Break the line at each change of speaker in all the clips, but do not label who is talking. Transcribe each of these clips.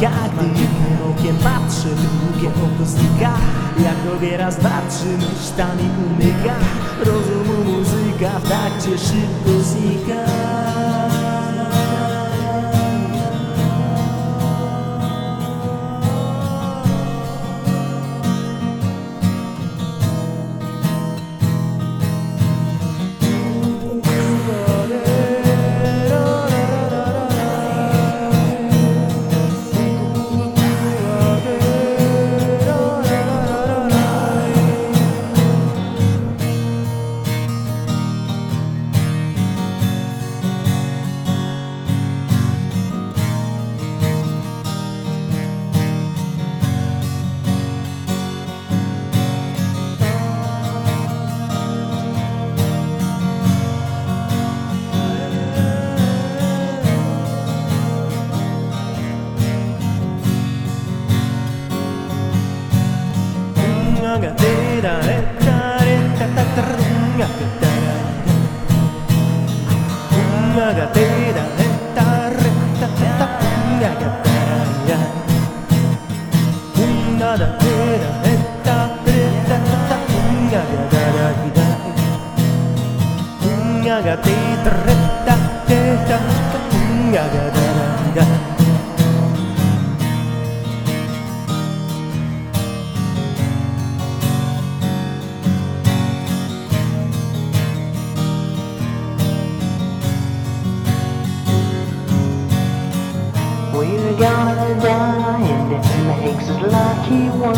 znika Gdy jednym okiem patrzy, drugie oko znika. Jak go wieraz patrzy, i umyka. Rozumu muzyka w takcie szybko znika. Yeah, yeah, yeah.
We're gonna die and it makes us lucky ones.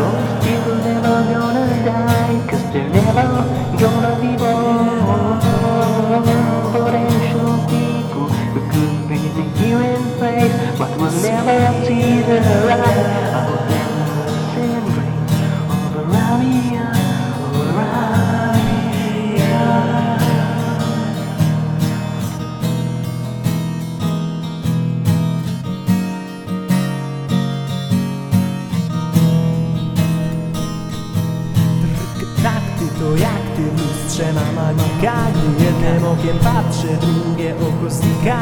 Most people never gonna die cause they're never gonna be born. Potential people who could be the human face but will never see the light
Tak jak ty w lustrze ma Jednym okiem patrzę, drugie oko znika.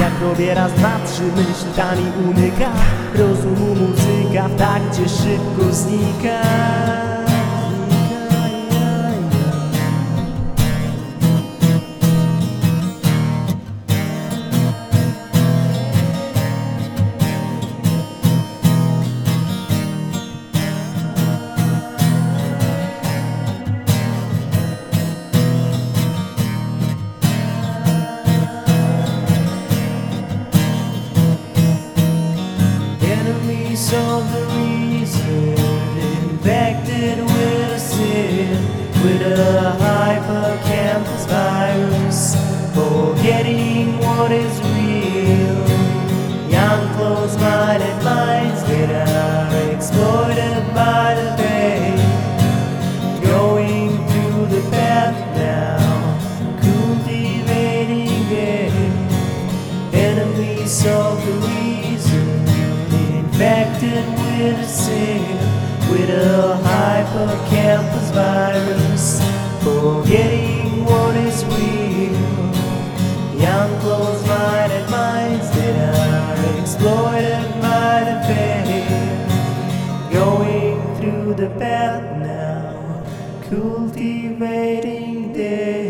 Jak robię raz, dwa, trzy, myślami umyka. Rozumu muzyka w takcie szybko znika Enemies of the reason Infected with a sin With a hypercampus virus Forgetting what is real. Young close-minded minds that are exploited by the pain Going through the path now Cultivating it. Enemies of the reason Infected with a sin With a hypercampus virus Forgetting what is real. Young close-minded minds that are exploited by the pain Going through the path now Cultivating their